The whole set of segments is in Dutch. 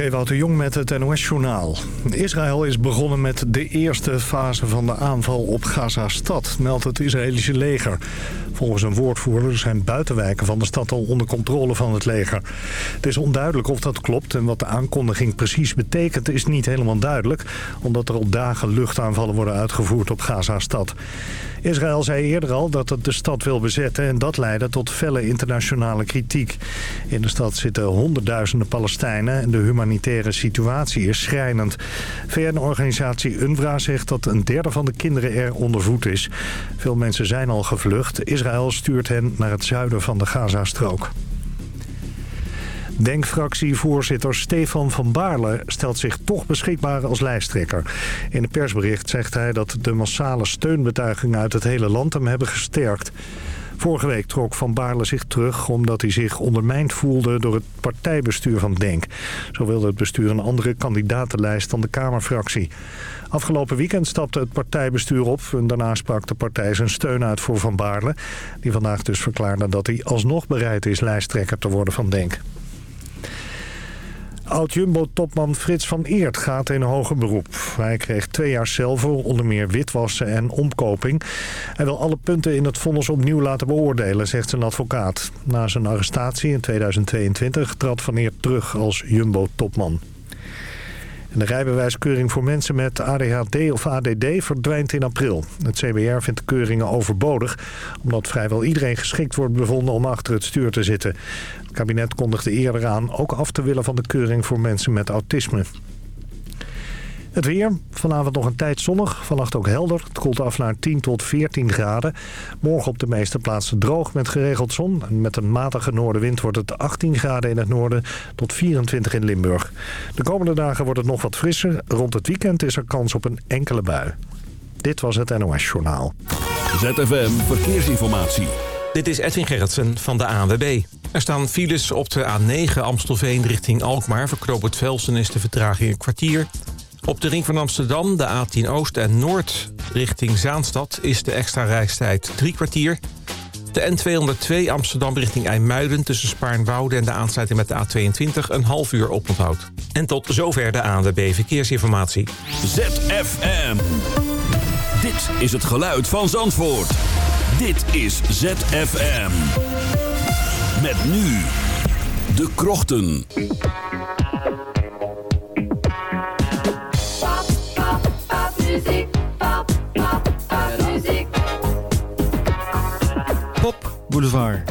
Ewout de Jong met het NOS-journaal. Israël is begonnen met de eerste fase van de aanval op Gaza-stad, meldt het Israëlische leger. Volgens een woordvoerder zijn buitenwijken van de stad al onder controle van het leger. Het is onduidelijk of dat klopt en wat de aankondiging precies betekent is niet helemaal duidelijk, omdat er al dagen luchtaanvallen worden uitgevoerd op Gaza-stad. Israël zei eerder al dat het de stad wil bezetten en dat leidde tot felle internationale kritiek. In de stad zitten honderdduizenden Palestijnen en de humanitaire situatie is schrijnend. VN-organisatie UNRWA zegt dat een derde van de kinderen er onder voet is. Veel mensen zijn al gevlucht. Israël stuurt hen naar het zuiden van de Gazastrook. Denkfractievoorzitter Stefan van Baarle stelt zich toch beschikbaar als lijsttrekker. In een persbericht zegt hij dat de massale steunbetuigingen uit het hele land hem hebben gesterkt. Vorige week trok Van Baarle zich terug omdat hij zich ondermijnd voelde door het partijbestuur van DENK. Zo wilde het bestuur een andere kandidatenlijst dan de Kamerfractie. Afgelopen weekend stapte het partijbestuur op en daarna sprak de partij zijn steun uit voor Van Baarle. Die vandaag dus verklaarde dat hij alsnog bereid is lijsttrekker te worden van DENK. Oud-Jumbo-topman Frits van Eert gaat in hoger beroep. Hij kreeg twee jaar cel voor onder meer witwassen en omkoping. Hij wil alle punten in het vonnis opnieuw laten beoordelen, zegt zijn advocaat. Na zijn arrestatie in 2022 trad van Eert terug als Jumbo-topman. de rijbewijskeuring voor mensen met ADHD of ADD verdwijnt in april. Het CBR vindt de keuringen overbodig... omdat vrijwel iedereen geschikt wordt bevonden om achter het stuur te zitten. Het kabinet kondigde eerder aan ook af te willen van de keuring voor mensen met autisme. Het weer. Vanavond nog een tijd zonnig. Vannacht ook helder. Het koelt af naar 10 tot 14 graden. Morgen op de meeste plaatsen droog met geregeld zon. En met een matige noordenwind wordt het 18 graden in het noorden tot 24 in Limburg. De komende dagen wordt het nog wat frisser. Rond het weekend is er kans op een enkele bui. Dit was het NOS Journaal. ZFM Verkeersinformatie. Dit is Edwin Gerritsen van de ANWB. Er staan files op de A9 Amstelveen richting Alkmaar. Voor Knoop Velsen is de vertraging een kwartier. Op de ring van Amsterdam, de A10 Oost en Noord richting Zaanstad... is de extra reistijd drie kwartier. De N202 Amsterdam richting IJmuiden tussen Spaarnwoude... en de aansluiting met de A22 een half uur oponthoud. En tot zover de ANWB Verkeersinformatie. ZFM. Dit is het geluid van Zandvoort. Dit is ZFM. Met nu de krochten. Pop, pop, popmuziek. Pop, pop, popmuziek. Pop Boulevard.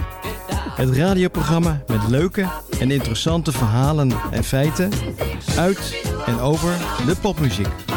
Het radioprogramma met leuke en interessante verhalen en feiten uit en over de popmuziek. Popmuziek.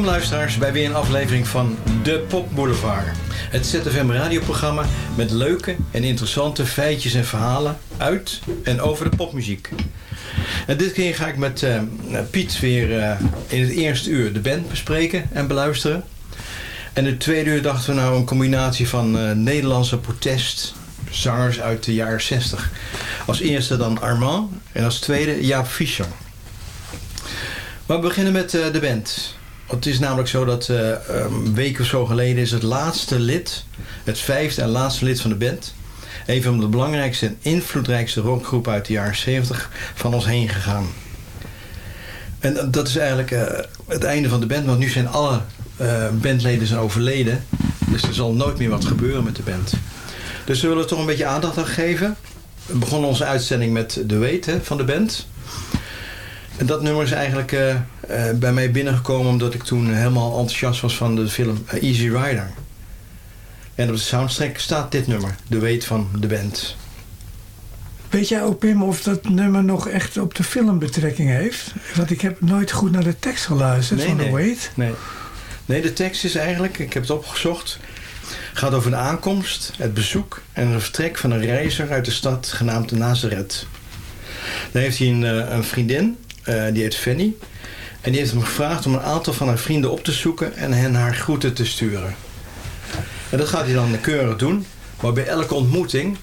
Welkom luisteraars bij weer een aflevering van De Pop Boulevard. Het ZFM radioprogramma met leuke en interessante feitjes en verhalen uit en over de popmuziek. En dit keer ga ik met eh, Piet weer eh, in het eerste uur de band bespreken en beluisteren. En in het tweede uur dachten we nou een combinatie van eh, Nederlandse protestzangers uit de jaren 60. Als eerste dan Armand en als tweede Jaap Fischer. Maar we beginnen met de band. Het is namelijk zo dat eh, een week of zo geleden is het laatste lid, het vijfde en laatste lid van de band, een van de belangrijkste en invloedrijkste rockgroepen uit de jaren 70 van ons heen gegaan. En dat is eigenlijk eh, het einde van de band, want nu zijn alle eh, bandleden zijn overleden. Dus er zal nooit meer wat gebeuren met de band. Dus we willen toch een beetje aandacht aan geven. We begonnen onze uitzending met De Weet hè, van de band. Dat nummer is eigenlijk eh, eh, bij mij binnengekomen omdat ik toen helemaal enthousiast was van de film eh, Easy Rider. En op de soundtrack staat dit nummer, De Weet van de band. Weet jij ook, Pim, of dat nummer nog echt op de film betrekking heeft? Want ik heb nooit goed naar de tekst geluisterd van The Wait. Nee. nee, de tekst is eigenlijk, ik heb het opgezocht, gaat over de aankomst, het bezoek en het vertrek van een reiziger uit de stad genaamd Nazareth. Dan heeft hij een, een vriendin, die heet Fanny. En die heeft hem gevraagd om een aantal van haar vrienden op te zoeken en hen haar groeten te sturen. En dat gaat hij dan keurig doen. Maar bij elke ontmoeting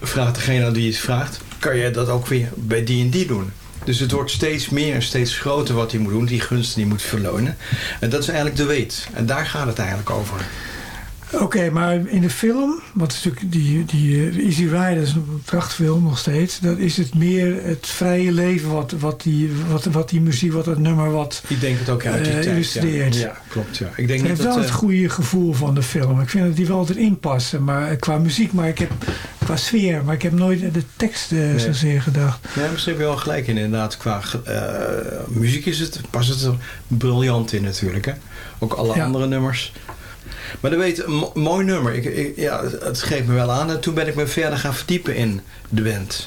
vraagt degene die het vraagt... kan jij dat ook weer bij die en die doen? Dus het wordt steeds meer en steeds groter wat hij moet doen. Die gunsten die moet verlonen. En dat is eigenlijk de weet. En daar gaat het eigenlijk over. Oké, maar in de film, wat is natuurlijk die, die eh, Easy Rider is een prachtfilm nog steeds. Dat is het meer het vrije leven wat, wat, die, wat, wat die muziek, wat dat nummer wat Ik denk het ook uit die eh, tijd. Ja. illustreert. ja, klopt. Ja. Ik denk Het heeft wel het eh, goede gevoel van de film. Ik vind dat die wel erin passen. Maar, qua muziek, maar ik heb qua sfeer. Maar ik heb nooit de tekst zozeer gedacht. Ja, misschien heb je wel gelijk in inderdaad. Qua muziek is het, past het er briljant in natuurlijk. Hè? Ook alle Ja. andere nummers. Maar dan weet een mo- mooi nummer. Ik, ja, het- geeft me wel aan. En toen ben ik me verder gaan verdiepen in de band.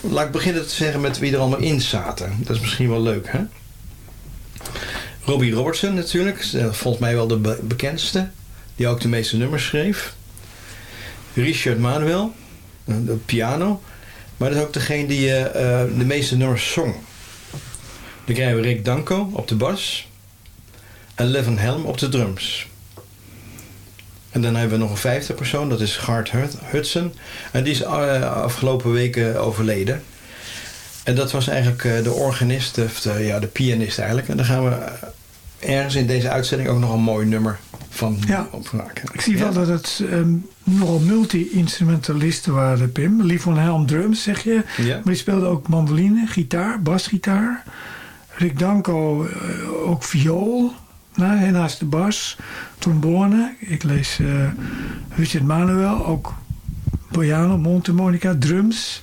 Laat ik beginnen te zeggen met wie er allemaal in zaten. Dat is misschien wel leuk, hè? Robbie Robertson natuurlijk. eh, Volgens mij wel de be- bekendste. Die ook de meeste nummers schreef. Richard Manuel. eh, De piano. Maar dat is ook degene die eh, de meeste nummers zong. Dan krijgen we Rick Danko op de bas. En Levin Helm op de drums. En dan hebben we nog een vijfde persoon, dat is Gart Hud- Hudson. En die is eh, afgelopen weken overleden. En dat was eigenlijk eh, de organist, of de, ja, de pianist eigenlijk. En daar gaan we eh, ergens in deze uitzending ook nog een mooi nummer van Ja. opmaken. Ik zie Ja? wel dat het ehm, nogal multi-instrumentalisten waren, Pim. Lief van Helm drums, zeg je. Ja. Maar die speelde ook mandoline, gitaar, basgitaar. Rick Danko ook viool. Nou, naast de bas, trombone. Ik lees eh Richard Manuel, ook piano, mondharmonica, drums,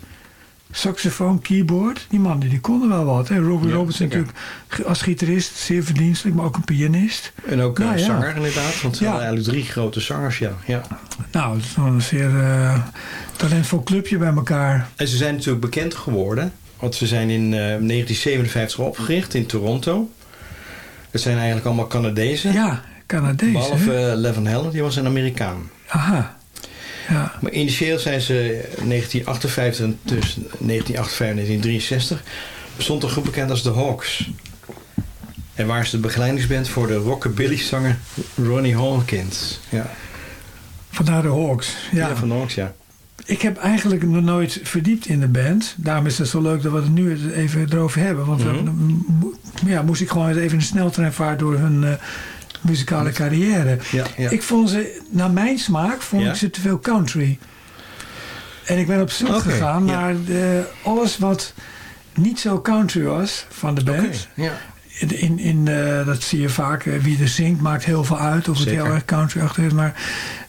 saxofoon, keyboard. Die mannen die konden wel wat. Hè. Robbie Ja, Robertson zeker. natuurlijk als gitarist zeer verdienstelijk, maar ook een pianist. En ook een Nou, ja. zanger inderdaad, want ze Ja. hadden eigenlijk drie grote zangers, ja. ja. Nou, het is wel een zeer eh, talentvol clubje bij elkaar. En ze zijn natuurlijk bekend geworden, want ze zijn in eh, 1957 opgericht in Toronto. Het zijn eigenlijk allemaal Canadezen. Ja, Canadees. Behalve eh, Levin Helen, die was een Amerikaan. Aha. Ja. Maar initieel zijn ze 1958 en tussen 1958 en 1963 bestond een groep bekend als de Hawks. En waar ze de begeleidingsband voor de rockabilly-zanger Ronnie Hawkins. Ja, Vandaar de Hawks. Ja. ja. van de Hawks, ja. Ik heb eigenlijk nog nooit verdiept in de band. Daarom is het zo leuk dat we het nu even erover hebben. Want we- Mhm. Ja, moest ik gewoon even een sneltreinvaart door hun eh, muzikale carrière. ja, ja. Ik vond ze, naar mijn smaak, vond ik ze te veel country. En ik ben op zoek gegaan naar de, alles wat niet zo country was van de band. In, in, eh, dat zie je vaak. eh, wie er zingt maakt heel veel uit. Of het Zeker. heel erg country achter is. Maar,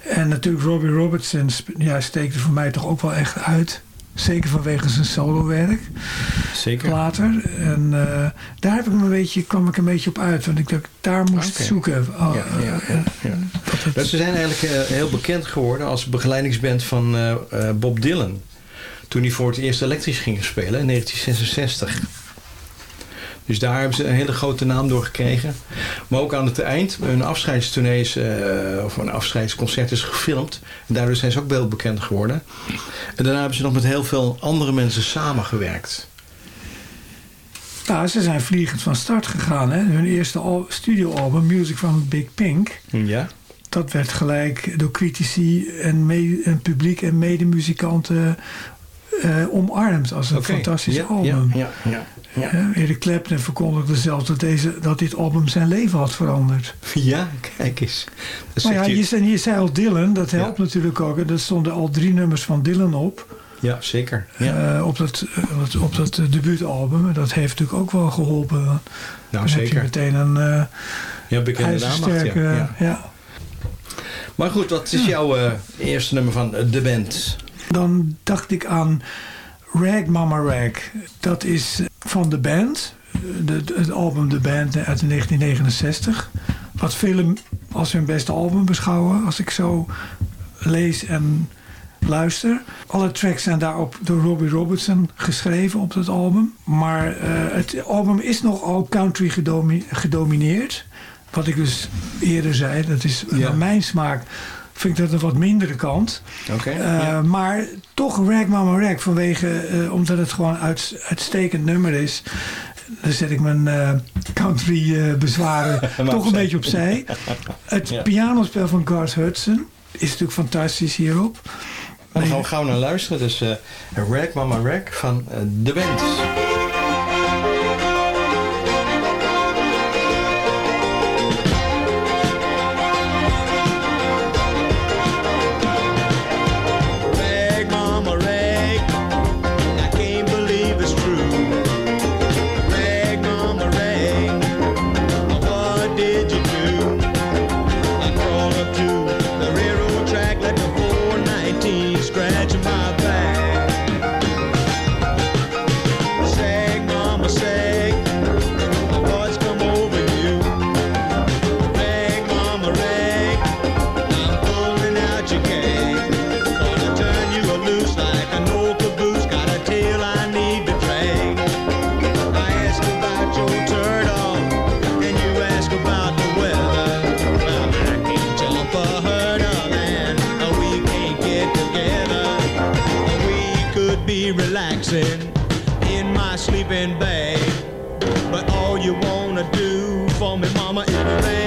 en natuurlijk Robbie Robertson ja, steekt er voor mij toch ook wel echt uit. Zeker vanwege zijn solowerk Zeker. later. En eh, daar heb ik een beetje, kwam ik een beetje op uit. Want ik dacht, daar moest Oké. zoeken. Oh, Ja, ja, ja, ja. dat het- Dus ze zijn eigenlijk eh, heel bekend geworden als begeleidingsband van eh, eh, Bob Dylan. Toen hij voor het eerst elektrisch ging spelen in 1966. Dus daar hebben ze een hele grote naam door gekregen. Maar ook aan het eind, hun afscheidstournee is, eh, of een afscheidsconcert is gefilmd. En daardoor zijn ze ook heel bekend geworden. En daarna hebben ze nog met heel veel andere mensen samengewerkt. Nou, ze zijn vliegend van start gegaan. Hè? Hun eerste al- studioalbum, Music from Big Pink. Ja? Dat werd gelijk door critici en, publiek en medemuzikanten eh omarmd als een fantastisch ja, album. Ja, ja, ja. Ja, Eric Clapton verkondigde zelfs dat, deze, dat dit album zijn leven had veranderd. ja kijk eens. Maar ja, je, zei- je zei al Dylan, dat helpt Ja. natuurlijk ook. Er stonden al drie nummers van Dylan op. ja zeker. Ja. eh, op dat, eh, op dat, eh, debuutalbum. Dat heeft natuurlijk ook wel geholpen. Nou, dan heb je zeker. meteen een eh Ja, bekende ijzersterke... ja. Ja. ja. Maar goed, wat is jouw eerste nummer van de band? Dan dacht ik aan Rag Mama Rag. Dat is van de band. De, het album De Band uit 1969. Wat velen als hun beste album beschouwen. Als ik zo lees en luister. Alle tracks zijn daarop door Robbie Robertson geschreven op dat album. Maar eh, het album is nogal country gedomi- gedomineerd. Wat ik dus eerder zei. Dat is Ja. naar mijn smaak vind ik dat een wat mindere kant. Oké. Eh, ja. Maar toch Rag Mama Rag, vanwege, eh, omdat het gewoon uit, uitstekend nummer is. Dan zet ik mijn eh, country bezwaren toch een beetje opzij. Het Ja. pianospel van Garth Hudson is natuurlijk fantastisch hierop. Dan gaan we gauw naar luisteren. Dus Rag Mama Rag van de band. Rag, relaxing in my sleeping bag. But all you wanna do for me, mama, is ring,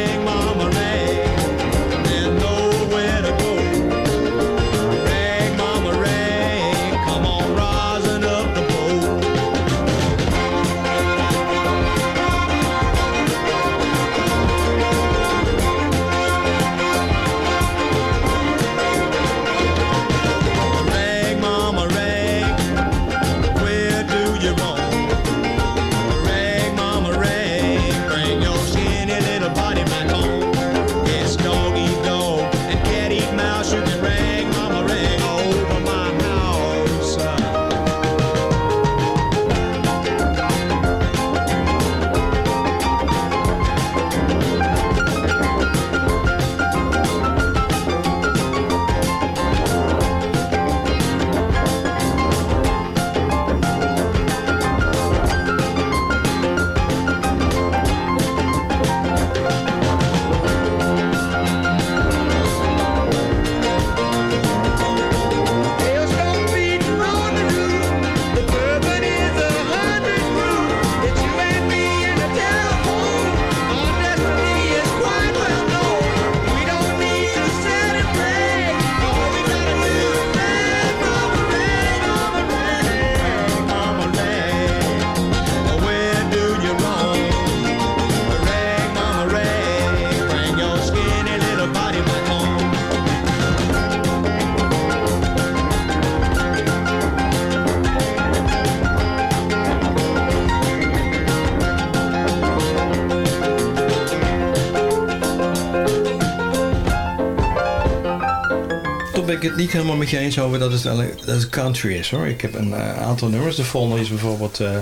ik het niet helemaal met je eens over dat het, alleen- dat het country is hoor. Ik heb een eh, aantal nummers. De volgende is bijvoorbeeld eh,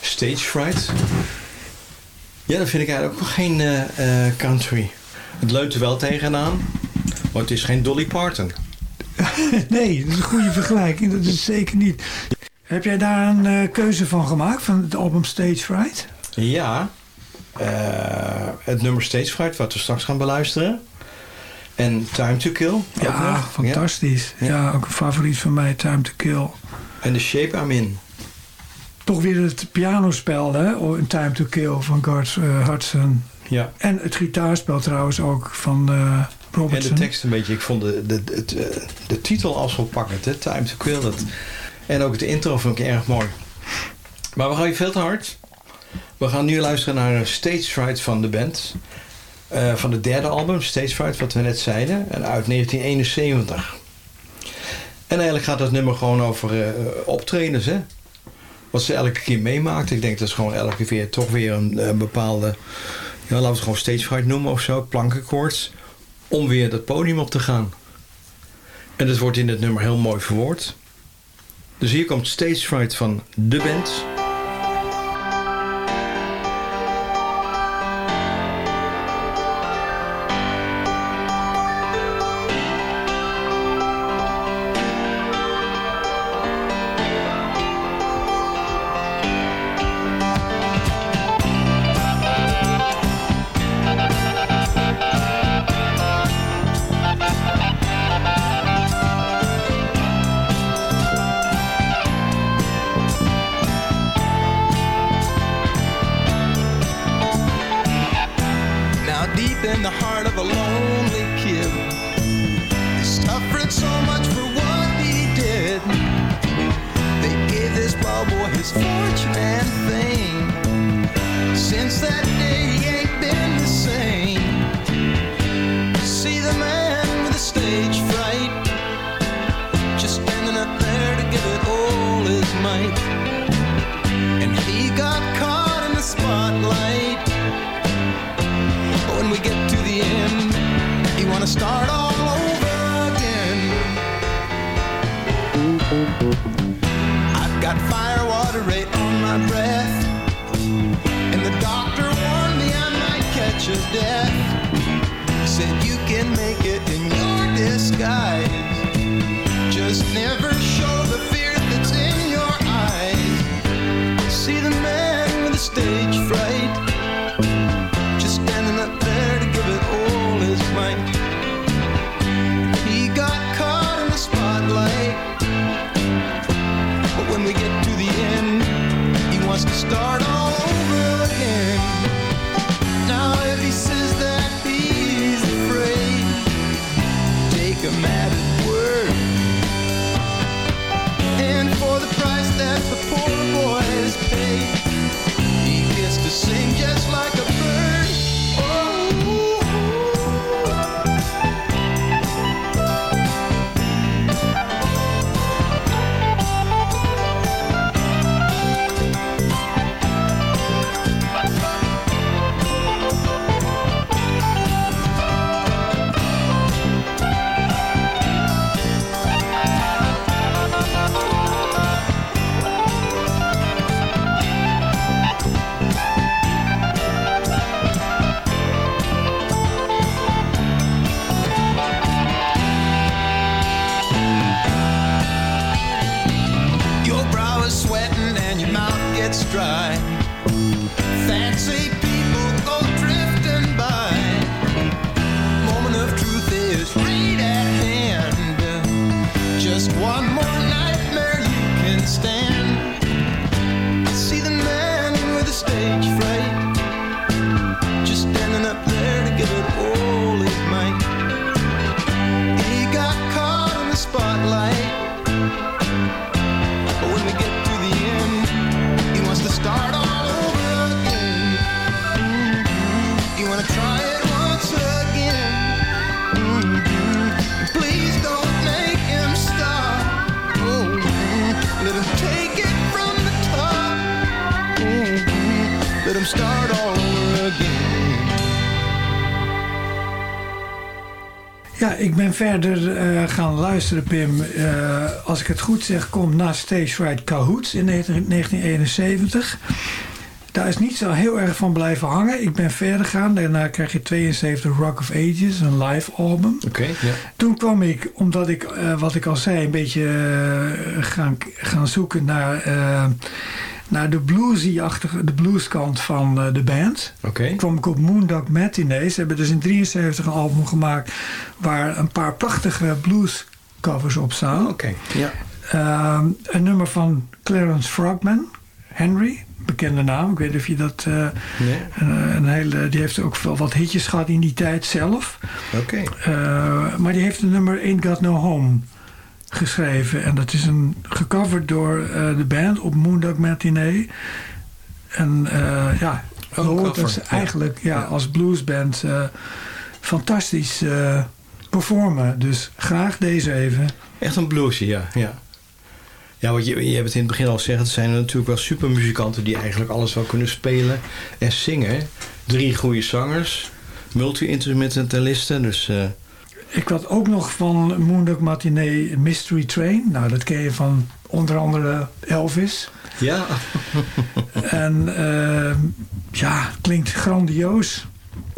Stage Fright. Ja, dat vind ik eigenlijk ook nog geen eh, country. Het leunt er wel tegenaan. Maar het is geen Dolly Parton. Nee, dat is een goede vergelijking. Dat is zeker niet. Heb jij daar een keuze van gemaakt, van het album Stage Fright? Ja, het nummer Stage Fright, wat we straks gaan beluisteren. En Time to Kill. Ja, nog. fantastisch. Ja. Ja. ook een favoriet van mij, Time to Kill. En The Shape I'm In. Toch weer het pianospel, hè? oh, in Time to Kill van Garth eh, Hudson. Ja. En het gitaarspel trouwens ook van eh En Robertson. de tekst een beetje, ik vond de, de, eh, de titel al zo pakkend, hè? Time to Kill. Dat, en ook de intro vond ik erg mooi. Maar we gaan je veel te hard. We gaan nu luisteren naar een Stage Fright van de band. Eh, van het derde album, Stage Fright, wat we net zeiden. En uit 1971. En eigenlijk gaat dat nummer gewoon over eh, optredens, hè. Wat ze elke keer meemaakt. Ik denk dat is gewoon elke keer toch weer een, eh, bepaalde... Ja, laten we het gewoon Stage Fright noemen of zo. Plankenkoorts om weer dat podium op te gaan. En dat wordt in het nummer heel mooi verwoord. Dus hier komt Stage Fright van de band. Heart of a lonely verder eh, gaan luisteren, Pim. Eh, als ik het goed zeg, komt na Stage Right Cahoots in 19- 1971. Daar is niet zo heel erg van blijven hangen. Ik ben verder gegaan. Daarna krijg je 72 Rock of Ages, een live album. Oké. Toen kwam ik, omdat ik, eh, wat ik al zei, een beetje gaan, gaan zoeken naar, naar de bluesy-achtige, de blueskant van eh, de band. Oké. kwam ik op Moondog Matinees. Ze hebben dus in 73 een album gemaakt waar een paar prachtige bluescovers op staan. Oké, ja. Ehm, een nummer van Clarence Frogman, Henry, bekende naam. Ik weet niet of je dat... eh, Nee? een, een hele, die heeft ook wel wat hitjes gehad in die tijd zelf. Oké. Eh, maar die heeft een nummer Ain't Got No Home geschreven. En dat is een, gecoverd door eh, de band op Moondog Matinee. En eh, ja, hoort dat ja. eigenlijk ja, Ja. als bluesband eh, fantastisch performen. Dus graag deze even. Echt een bluesje, ja. ja. Ja, wat je, je hebt het in het begin al gezegd, het zijn natuurlijk wel supermuzikanten die eigenlijk alles wel kunnen spelen en zingen. Drie goede zangers, multi-instrumentalisten, dus Ik had ook nog van Moondog Matinee Mystery Train. Nou, dat ken je van onder andere Elvis. ja. En eh, ja, klinkt grandioos.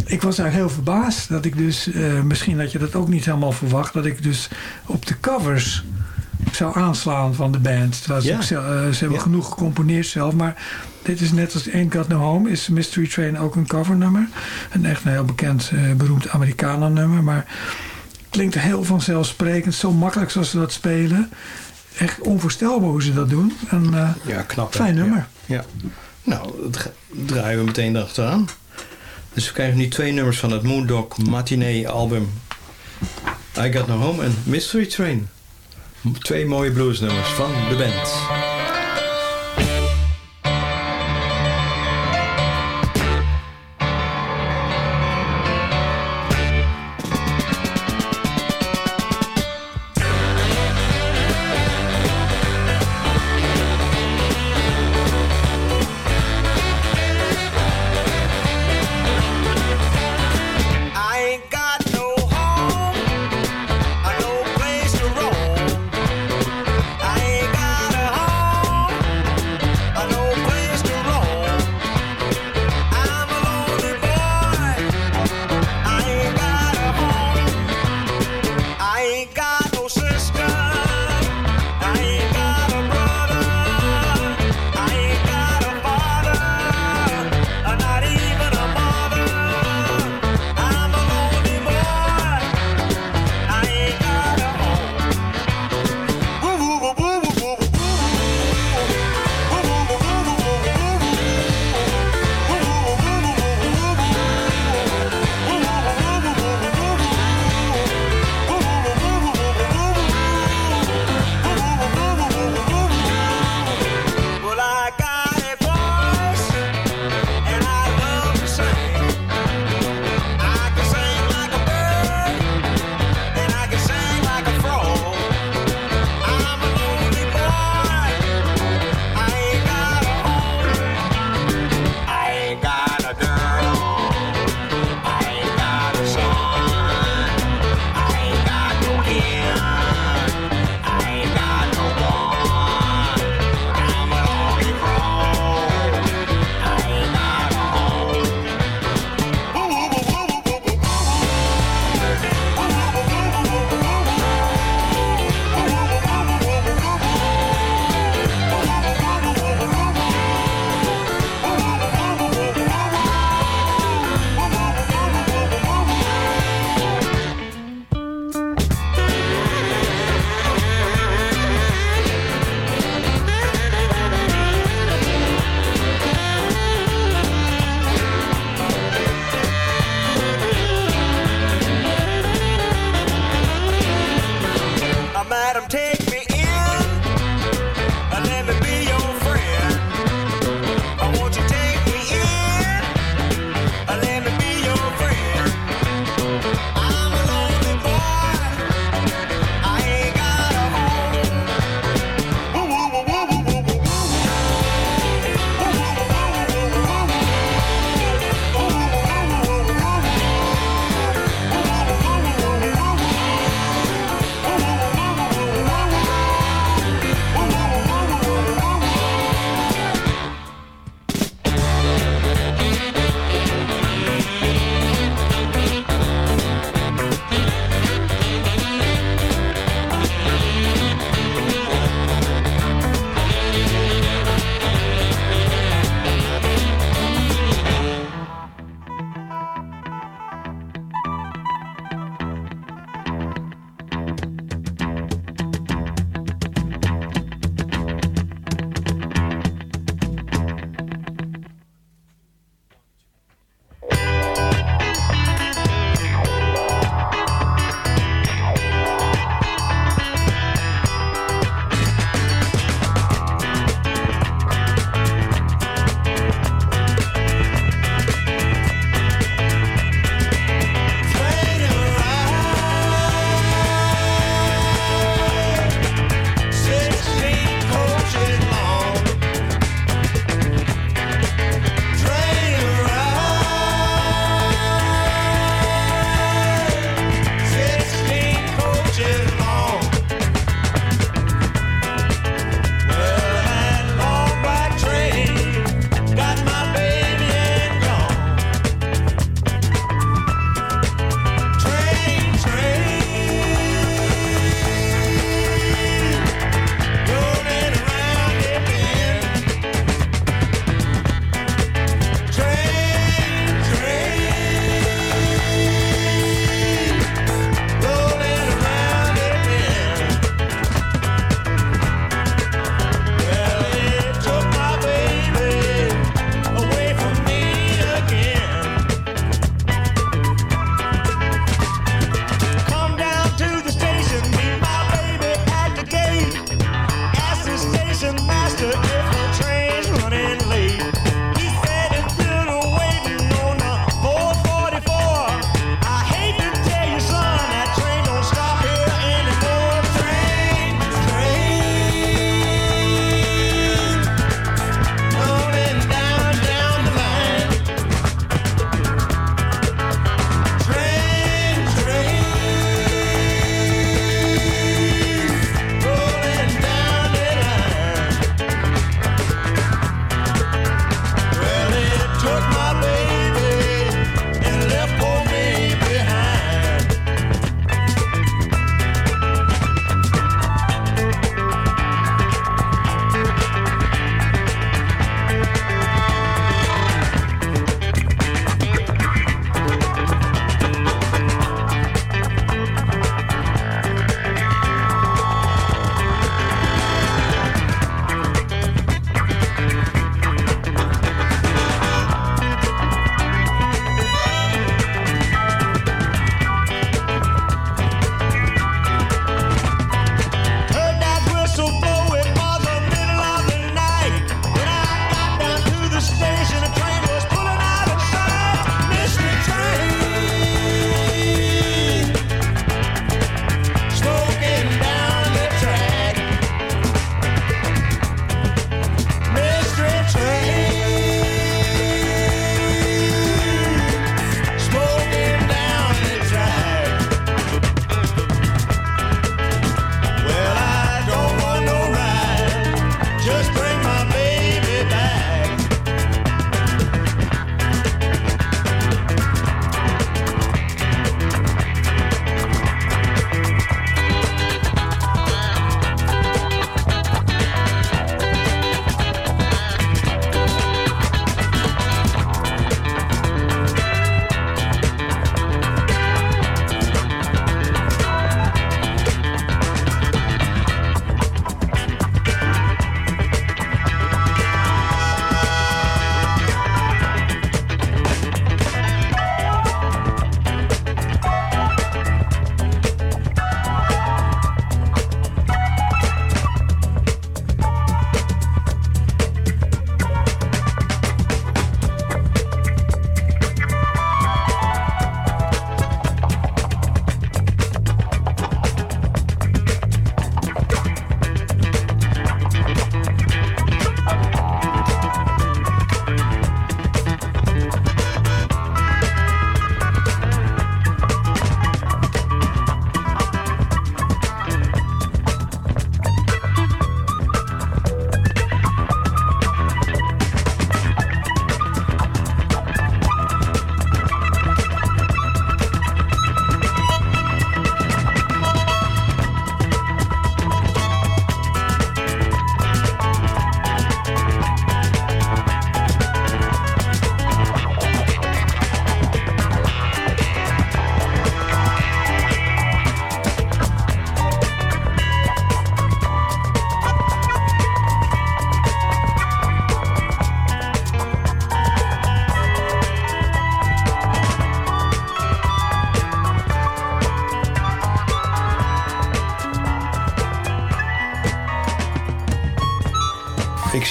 Ik was eigenlijk heel verbaasd dat ik dus, eh, misschien had je dat ook niet helemaal verwacht, dat ik dus op de covers zou aanslaan van de band. Ja. eh, ze hebben Ja. genoeg gecomponeerd zelf, maar dit is net als Ain't Got No Home, is Mystery Train ook een covernummer. Een echt een heel bekend, eh, beroemd Amerikaner nummer, maar klinkt heel vanzelfsprekend, zo makkelijk zoals ze dat spelen. Echt onvoorstelbaar hoe ze dat doen. En, eh, ja, knap. Fijn nummer. Ja. ja. Nou, dat draaien we meteen erachteraan. Dus we krijgen nu twee nummers van het Moondog Matinee album. I Got No Home en Mystery Train. Twee mooie bluesnummers van de band.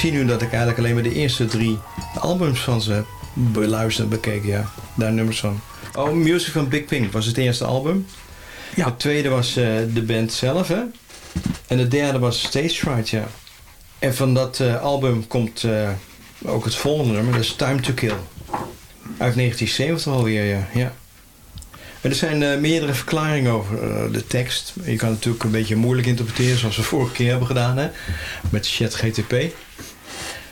Zie nu dat ik eigenlijk alleen maar de eerste drie albums van ze heb beluisterd en bekeken. Ja, daar nummers van. Oh, Music van Big Pink was het eerste album. Ja. Het tweede was eh, de band zelf, hè. En het derde was Stage Fright, ja. En van dat eh, album komt eh, ook het volgende nummer, dat is Time to Kill. Uit 1970 alweer, ja. ja. En er zijn meerdere verklaringen over de tekst. Je kan het natuurlijk een beetje moeilijk interpreteren, zoals we vorige keer hebben gedaan, hè. Met ChatGTP. Dat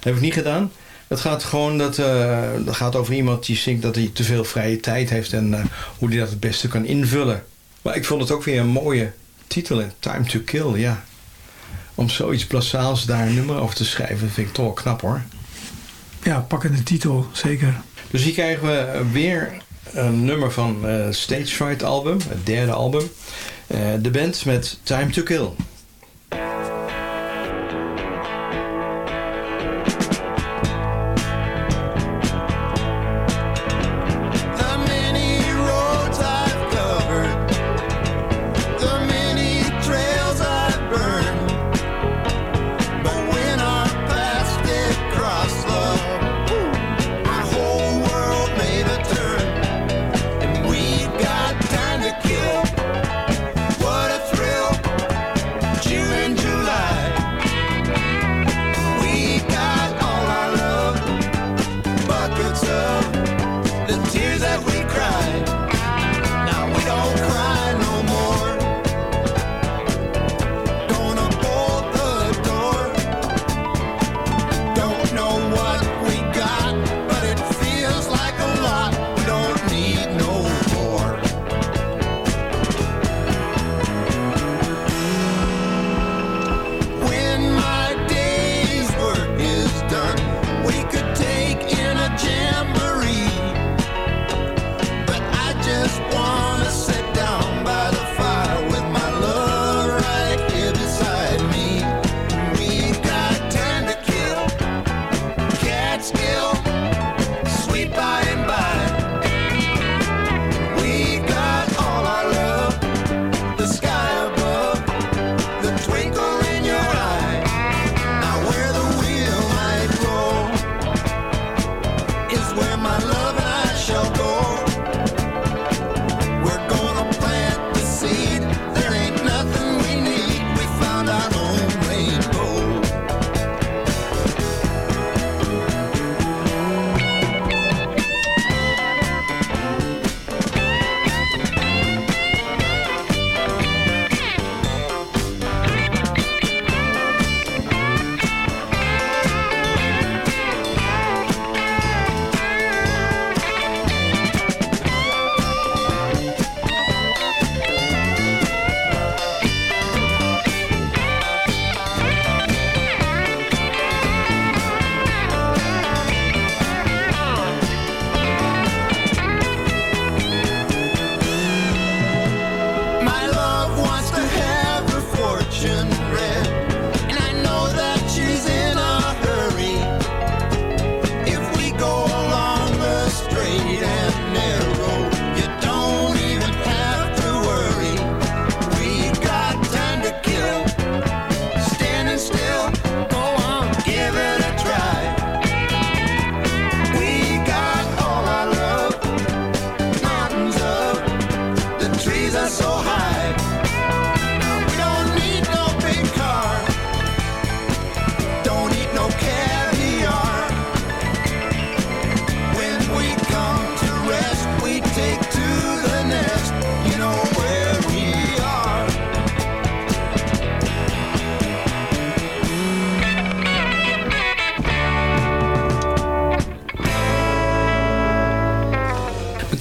heb ik niet gedaan. Het gaat gewoon dat, eh, dat gaat over iemand die zingt dat hij te veel vrije tijd heeft en eh, hoe hij dat het beste kan invullen. Maar ik vond het ook weer een mooie titel. Time to Kill, ja. Om zoiets plazaals daar een nummer over te schrijven, vind ik toch wel knap hoor. Ja, pakkende titel, zeker. Dus hier krijgen we weer een nummer van eh Stage Fright album, het derde album. De band met Time to Kill.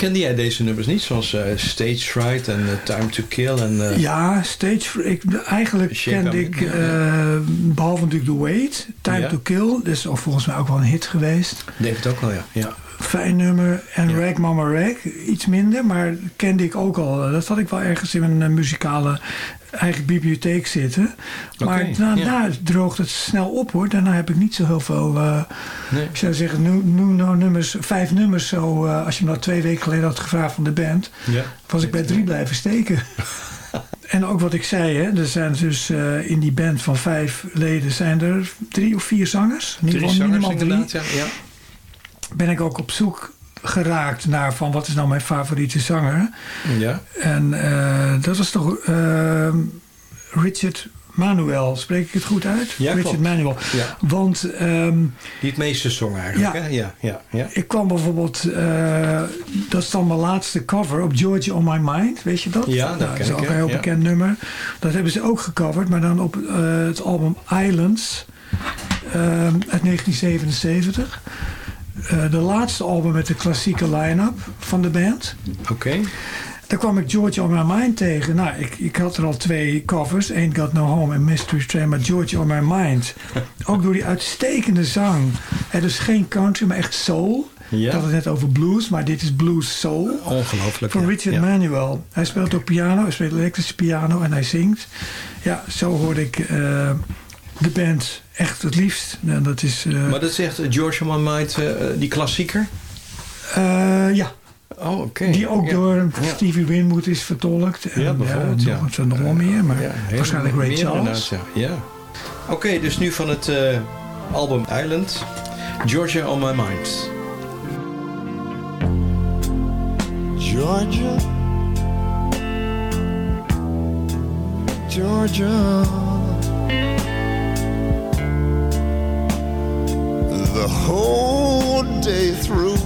Bekende jij deze nummers niet? Zoals eh, Stage Fright en eh, Time to Kill en... eh, Ja, Stage... Ik, eigenlijk kende ik, eh, behalve natuurlijk The Wait, Time Ja. to Kill. Dat is ook volgens mij ook wel een hit geweest. Denk het ook wel, ja. ja. Fijn nummer. En Ja. Rag Mama Rag, iets minder. Maar kende ik ook al. Dat had ik wel ergens in mijn muzikale eigen bibliotheek zitten. Maar daarna droogt het snel op hoor. Daarna heb ik niet zo heel veel... eh, Nee. ik zou zeggen, nu, nu nou nummers, vijf nummers zo. eh, als je me dat twee weken geleden had gevraagd van de band... ja. was ik bij drie blijven steken. en ook wat ik zei, hè, er zijn dus eh, in die band van vijf leden zijn er drie of vier zangers. In ieder Drie geval zangers minimaal drie. ja. ja. Ben ik ook op zoek geraakt naar van wat is nou mijn favoriete zanger. Ja, En dat was toch Richard Manuel, spreek ik het goed uit? Ja, Richard klopt. Manuel. ja. Want ehm, Die het meeste zong eigenlijk, Ja. hè? Ja, ja, ja. ik kwam bijvoorbeeld, eh, dat is dan mijn laatste cover op Georgia on My Mind, weet je dat? Ja, dat Nou, ken is ook een heel bekend nummer. Dat hebben ze ook gecoverd, maar dan op eh, het album Islands ehm, uit 1977. Eh, de laatste album met de klassieke line-up van de band. Oké. Daar kwam ik Georgia on My Mind tegen. Nou, ik, ik had er al twee covers. Ain't Got No Home en Mystery Train. Maar Georgia on My Mind. Ook door die uitstekende zang. Het is geen country, maar echt soul. Ja. Ik had het net over blues, maar dit is blues soul. Ongelooflijk. Van ja. Richard ja. Manuel. Hij speelt ook piano, hij speelt elektrische piano en hij zingt. Ja, zo hoorde ik eh, de band echt het liefst. En dat is... eh, Maar dat zegt eh, George on My Mind, die klassieker? ja, Oh, oké. die ook Ja. door Ja. Stevie Winwood is vertolkt. En, Ja, bijvoorbeeld, ja. ja. Nog, zijn nog wel meer, maar Ja, waarschijnlijk Ray Charles. Ja. ja. Oké, dus nu van het eh, album Island. Georgia on My Mind. Georgia, Georgia. The whole day through,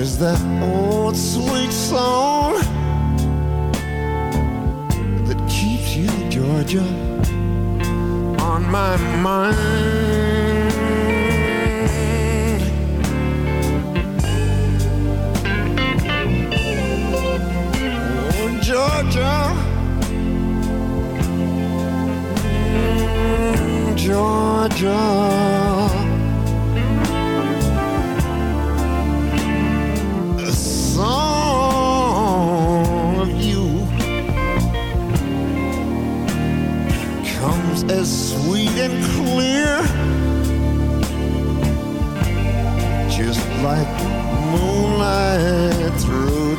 there's that old sweet song that keeps you, Georgia, on my mind. Oh, Georgia. Mm, Georgia.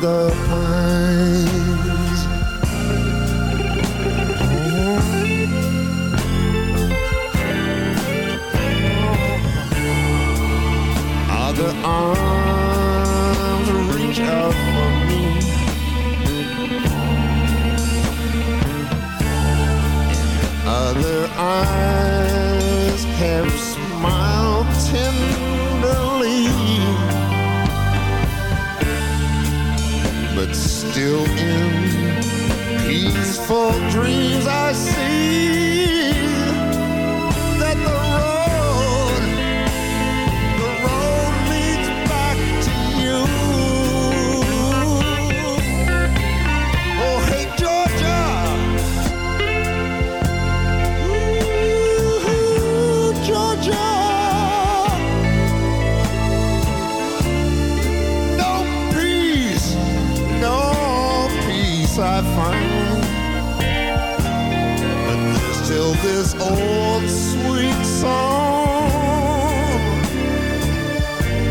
The still in peaceful dreams I see this old sweet song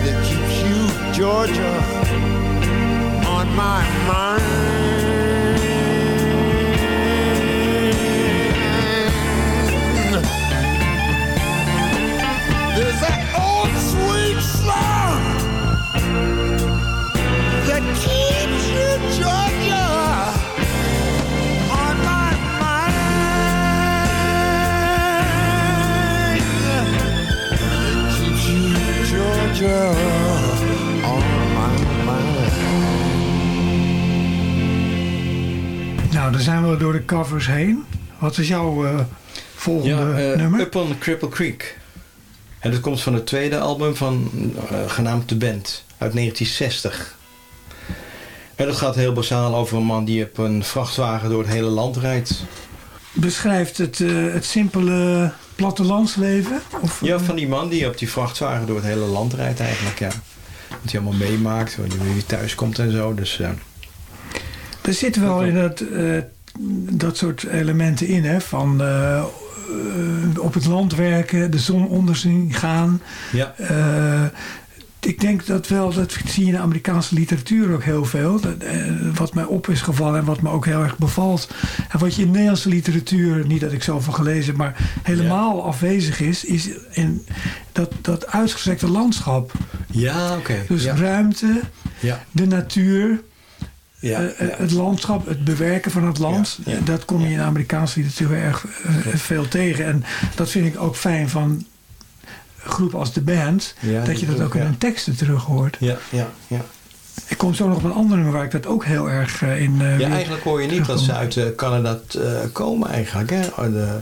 that keeps you, Georgia, on my mind. Nou, dan zijn we door de covers heen. Wat is jouw eh, volgende Ja, eh, nummer? Up on Cripple Creek. En dat komt van het tweede album van, eh, genaamd The Band, uit 1960. En dat gaat heel basaal over een man die op een vrachtwagen door het hele land rijdt. Beschrijft het, het simpele plattelandsleven? Of, Ja, van die man die op die vrachtwagen door het hele land rijdt eigenlijk, ja. Wat hij allemaal meemaakt, wanneer hij thuis komt en zo. Dus Er zitten wel in dat, eh, dat soort elementen in, hè? Van eh, eh, op het land werken, de zon onder zien gaan. ja, ik denk dat wel, dat zie je in de Amerikaanse literatuur ook heel veel. Dat, wat mij op is gevallen en wat me ook heel erg bevalt. En wat je in Nederlandse literatuur, niet dat ik zoveel gelezen heb, maar helemaal afwezig is, is in dat, dat uitgestrekte landschap. Ja, oké. Dus ja. ruimte, Ja, de natuur, ja, eh, ja. het landschap, het bewerken van het land. Ja. Dat kom je in de Amerikaanse literatuur erg eh, veel tegen. En dat vind ik ook fijn van groepen als de band. Dat je dat ook in hun teksten terug hoort. Ja, ja, ja. Ik kom zo nog op een ander nummer waar ik dat ook heel erg eh, in... eh, ja, eigenlijk hoor je niet dat ze uit Canada komen eigenlijk. Hè? Oh, De,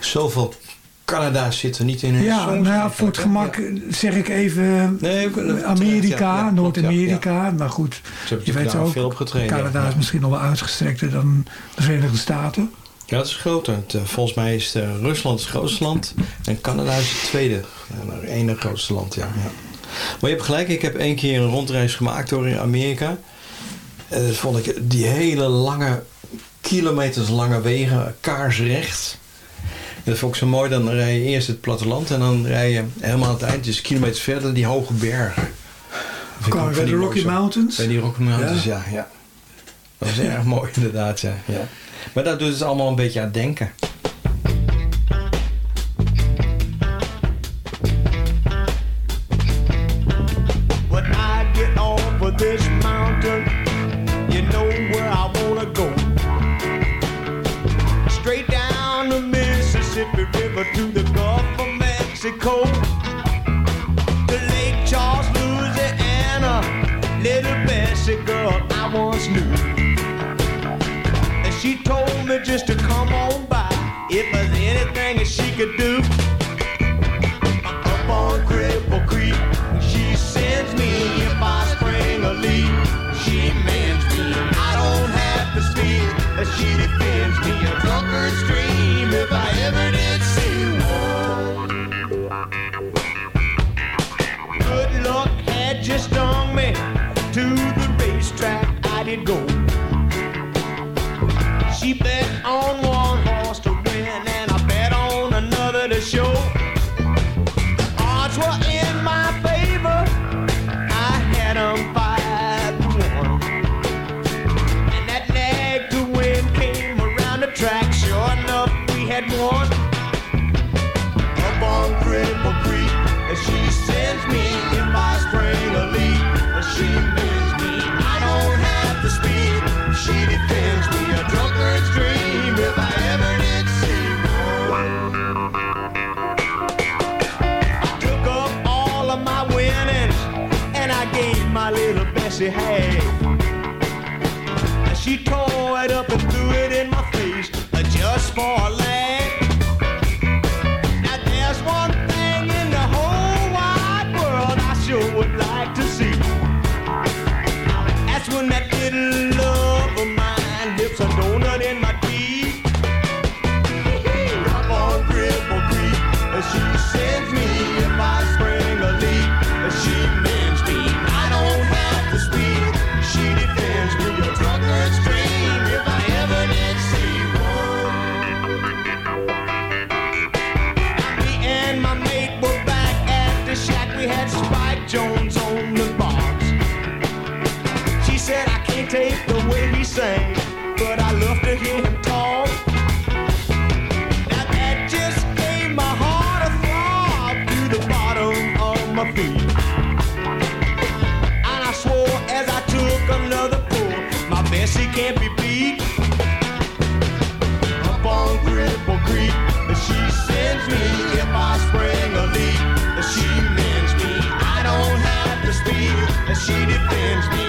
zoveel Canada's zitten niet in hun Ja, songs nou voor het gemak Ja. eh, zeg ik even Nee, eh, Amerika, ja, ja, klopt, Noord-Amerika. Maar goed, je weet ook, veel opgetreden. Canada is misschien nog wel uitgestrekter dan de Verenigde Staten. Ja, dat is groter. Eh, volgens mij is Rusland het grootste land en Canada is het tweede. Het ene grootste land, ja, ja. Maar je hebt gelijk, ik heb één keer een rondreis gemaakt door in Amerika. En dat vond ik die hele lange, kilometers lange wegen kaarsrecht. Dat vond ik zo mooi. Dan rij je eerst het platteland en dan rij je helemaal aan het eind, dus kilometers verder, die hoge bergen. Bij de Rocky mooie- Mountains. bij die Rocky Mountains, ja. ja, Dat was erg mooi inderdaad, ja. ja. Maar dat doet het allemaal een beetje aan denken. Oh, own speed as she defends me.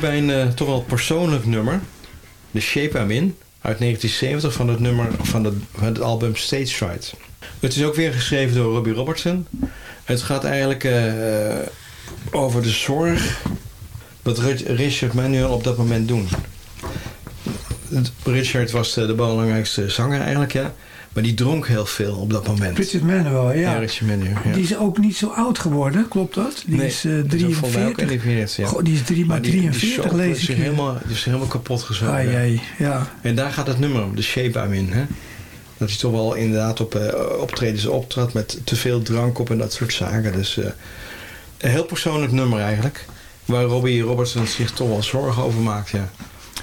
Bij een eh, toch wel persoonlijk nummer. The Shape I'm In uit 1970 van het, nummer, van het, album Stage Fright. Het is ook weer geschreven door Robbie Robertson. Het gaat eigenlijk eh, over de zorg dat Ri- Richard Manuel op dat moment doen. Richard was de, de belangrijkste zanger eigenlijk, ja. Maar die dronk heel veel op dat moment. Richard Manuel, ja. Ja, Richard Manuel. Ja. Die is ook niet zo oud geworden, klopt dat? Die Nee, is eh, mij ook 43. 41, ja. Goh, die is drie, maar die- die 43 show lees is ik helemaal, die is helemaal kapot gezogen. Ai, ja. En daar gaat het nummer om, de shape I'm in. Hè? Dat hij toch wel inderdaad op eh, optredens optrad met te veel drank op en dat soort zaken. Dus eh, een heel persoonlijk nummer eigenlijk. Waar Robbie Robertson zich toch wel zorgen over maakt, ja.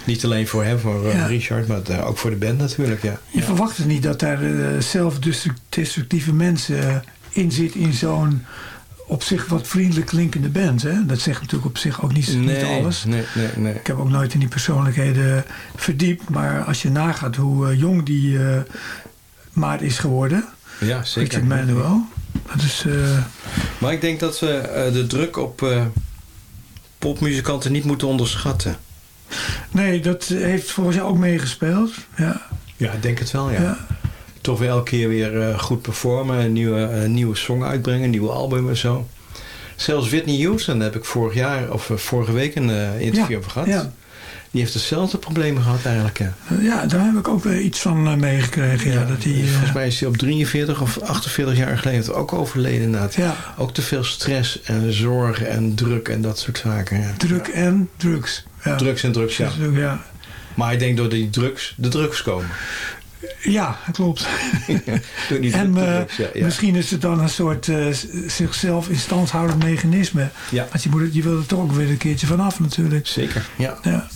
Niet alleen voor hem, voor eh, Ja. Richard, maar eh, ook voor de band natuurlijk, ja. Je verwacht het niet dat daar eh, zelfdestructieve mensen in zit in zo'n op zich wat vriendelijk klinkende band. Hè? Dat zegt natuurlijk op zich ook niet, niet alles. Nee, nee, nee. Ik heb ook nooit in die persoonlijkheden verdiept. Maar als je nagaat hoe jong die eh, maar is geworden. Ja, zeker. Richard Manuel. Dat is... Maar ik denk dat we de druk op popmuzikanten niet moeten onderschatten. Nee, dat heeft volgens jou ook meegespeeld. Ja, Ja, ik denk het wel, ja. ja. toch weer elke keer weer eh, goed performen. Een nieuwe, nieuwe song uitbrengen, een nieuwe album en zo. Zelfs Whitney Houston, daar heb ik vorig jaar of eh, vorige week een eh, interview Ja, over gehad. ja. Die heeft hetzelfde probleem gehad eigenlijk. Ja. daar heb ik ook weer iets van meegekregen. Ja, dat die, Volgens mij is hij op 43 of 48 jaar geleden ook overleden inderdaad. ja, Ook te veel stress en zorgen en druk en dat soort zaken. Ja. druk en drugs. Ja. Drugs en drugs, ja. Ja. Maar ik denk door die drugs, de drugs komen. Ja, klopt. Door die en eh, drugs, ja, ja. misschien is het dan een soort eh, zichzelf in stand houdend mechanisme. Ja. Want je, moet, het- je wil er toch ook weer een keertje vanaf natuurlijk. Zeker, ja. Ja.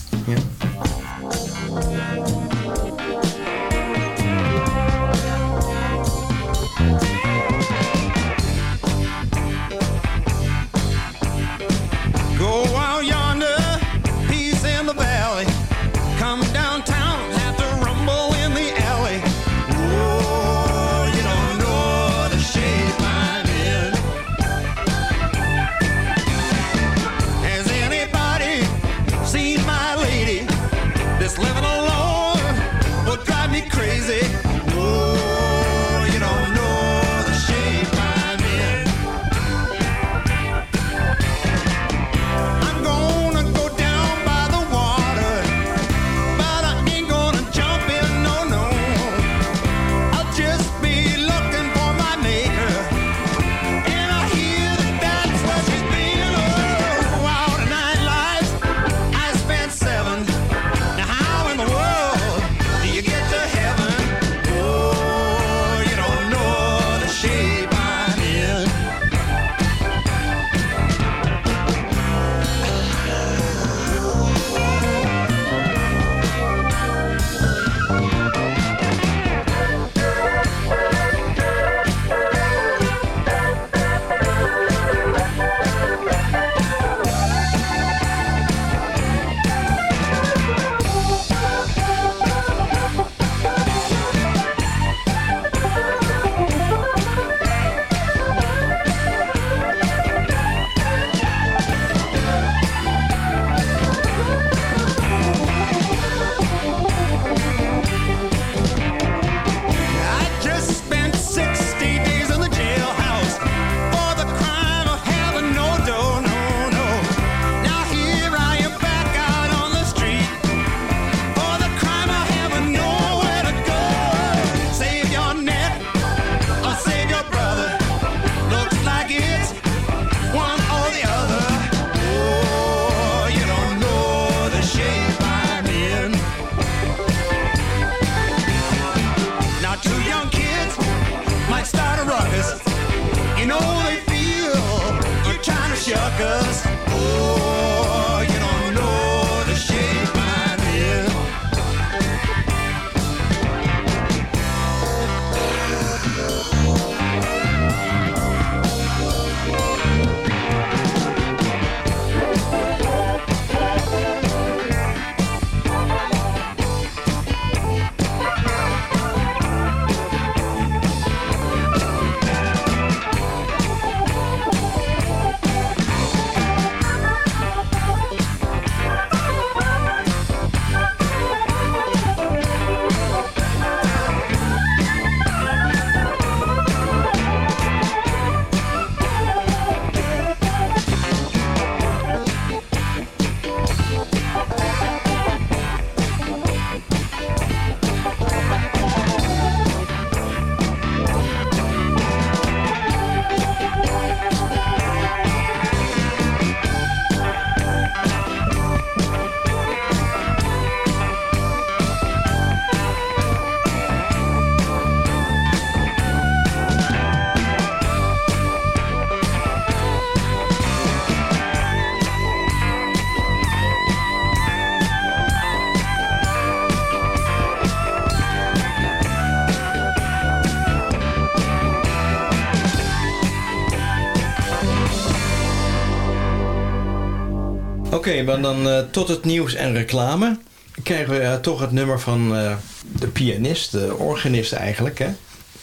Oké, maar dan eh, tot het nieuws en reclame. Krijgen we eh, toch het nummer van eh, de pianist, de organist eigenlijk. Hè?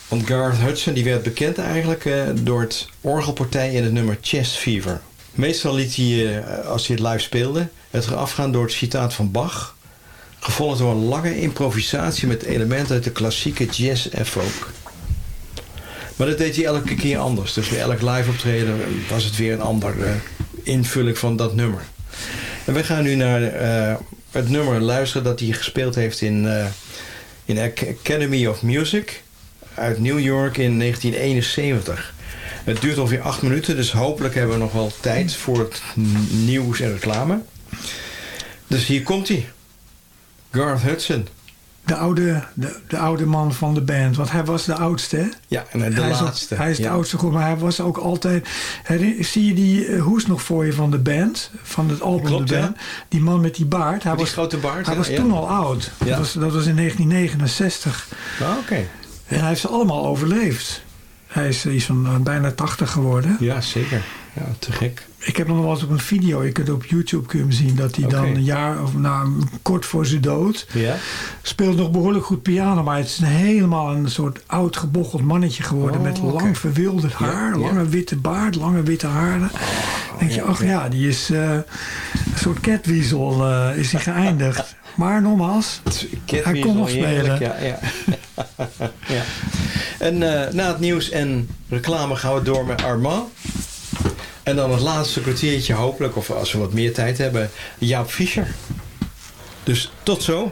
Want Garth Hudson die werd bekend eigenlijk door het orgelpartij in het nummer Chest Fever. Meestal liet hij, als hij het live speelde, het afgaan door het citaat van Bach. Gevolgd door een lange improvisatie met elementen uit de klassieke jazz en folk. Maar dat deed hij elke keer anders. Dus bij elk live optreden was het weer een andere eh, invulling van dat nummer. En we gaan nu naar eh, het nummer luisteren dat hij gespeeld heeft in, eh, in Ac- Academy of Music uit New York in 1971. Het duurt ongeveer acht minuten, dus hopelijk hebben we nog wel tijd voor het nieuws en reclame. Dus hier komt hij. Garth Hudson. De oude, de, de oude man van de band. Want hij was de oudste. hè? Ja, en de hij is, ook- laatste. hij is de oudste groep, maar hij was ook altijd... Zie je die eh, hoes nog voor je van de band? Van het album Klopt, de ja. band? Die man met die baard. Hij die was, grote baard, Hij ja, was toen al oud. Dat, was, dat was in 1969. Ah, Oké. En hij heeft ze allemaal overleefd. Hij is iets van eh, bijna 80 geworden. Ja, zeker. Ja, te gek. Ik heb nog wel eens op een video, je kunt op YouTube kun je hem zien, dat hij dan een jaar of nou, kort voor zijn dood Ja? speelt nog behoorlijk goed piano, maar het is een helemaal een soort oud gebocheld mannetje geworden Oh, met oké. lang verwilderd haar, ja. Oh, lange witte baard, lange witte haren. Dan denk je, ach ja, die is eh, een soort catweasel eh, is hij geëindigd. Maar nogmaals, hij kon nog spelen. Ja, ja. ja. En eh, na het nieuws en reclame gaan we door met Armand. En dan het laatste kwartiertje hopelijk, of als we wat meer tijd hebben, Jaap Fischer. Dus tot zo.